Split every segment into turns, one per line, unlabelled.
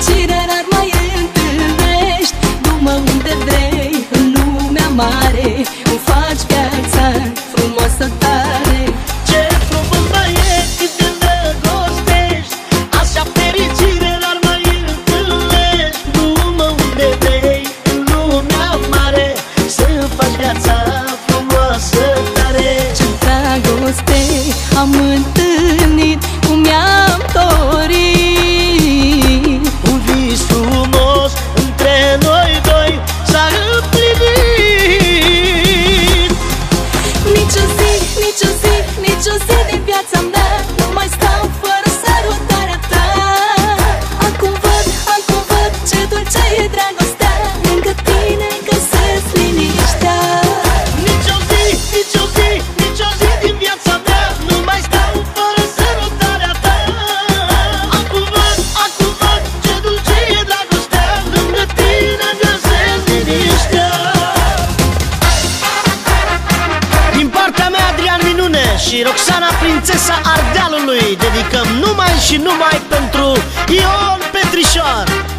지랄
如梦 și Roxana, prințesa Ardealului Dedicăm numai și numai pentru Ion Petrișor.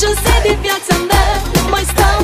șanse din viața mea Mai stau